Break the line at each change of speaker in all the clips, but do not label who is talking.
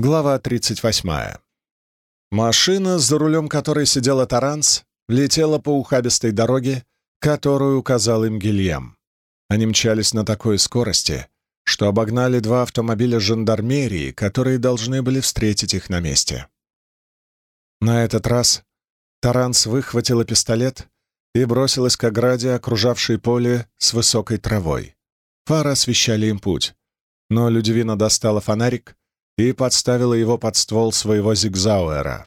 Глава 38. Машина, за рулем которой сидела Таранс, летела по ухабистой дороге, которую указал им Гильям. Они мчались на такой скорости, что обогнали два автомобиля жандармерии, которые должны были встретить их на месте. На этот раз Таранс выхватила пистолет и бросилась к ограде, окружавшей поле с высокой травой. Фары освещали им путь, но Людивина достала фонарик и подставила его под ствол своего зигзауэра.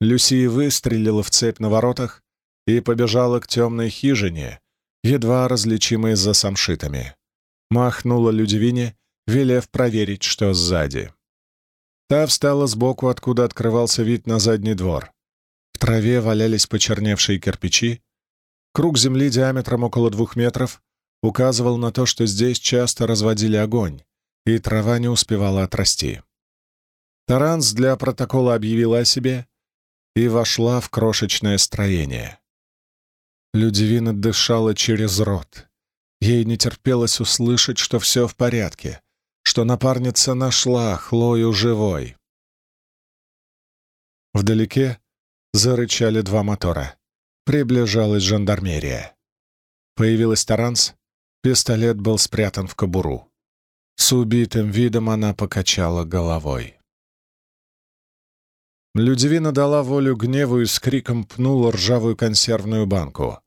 Люси выстрелила в цепь на воротах и побежала к темной хижине, едва различимой за самшитами. Махнула Людивине, велев проверить, что сзади. Та встала сбоку, откуда открывался вид на задний двор. В траве валялись почерневшие кирпичи. Круг земли диаметром около двух метров указывал на то, что здесь часто разводили огонь, и трава не успевала отрасти. Таранс для протокола объявила о себе и вошла в крошечное строение. Людивина дышала через рот. Ей не терпелось услышать, что все в порядке, что напарница нашла Хлою живой. Вдалеке зарычали два мотора. Приближалась жандармерия. Появилась Таранс, пистолет был спрятан в кобуру. С убитым видом она покачала головой. Людивина дала волю гневу и с криком пнула ржавую консервную банку.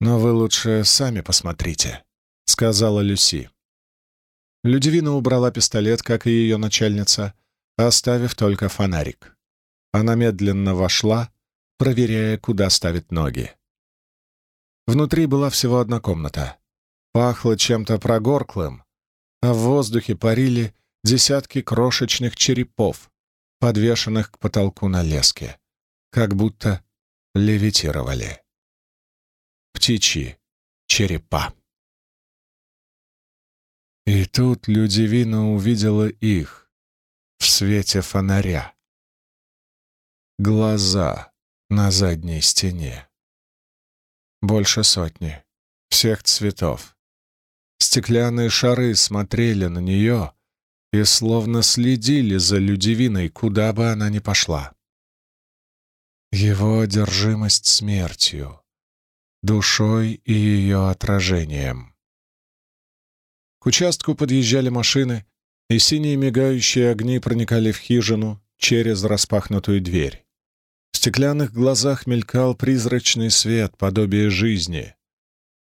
«Но вы лучше сами посмотрите», — сказала Люси. Людивина убрала пистолет, как и ее начальница, оставив только фонарик. Она медленно вошла, проверяя, куда ставит ноги. Внутри была всего одна комната. Пахло чем-то прогорклым, а в воздухе парили десятки крошечных черепов, подвешенных к потолку на леске, как будто левитировали. Птичьи черепа. И тут Людивина увидела их в свете фонаря. Глаза на задней стене. Больше сотни, всех цветов Стеклянные шары смотрели на нее и словно следили за Людивиной, куда бы она ни пошла. Его одержимость смертью, душой и ее отражением. К участку подъезжали машины, и синие мигающие огни проникали в хижину через распахнутую дверь. В стеклянных глазах мелькал призрачный свет, подобие жизни.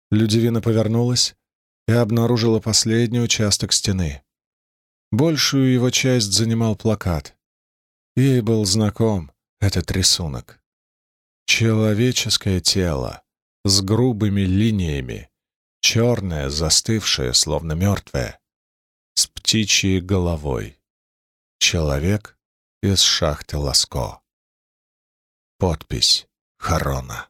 Людивина повернулась и обнаружила последний участок стены. Большую его часть занимал плакат. Ей был знаком этот рисунок. Человеческое тело с грубыми линиями, черное, застывшее, словно мертвое, с птичьей головой. Человек из шахты Ласко. Подпись Харона.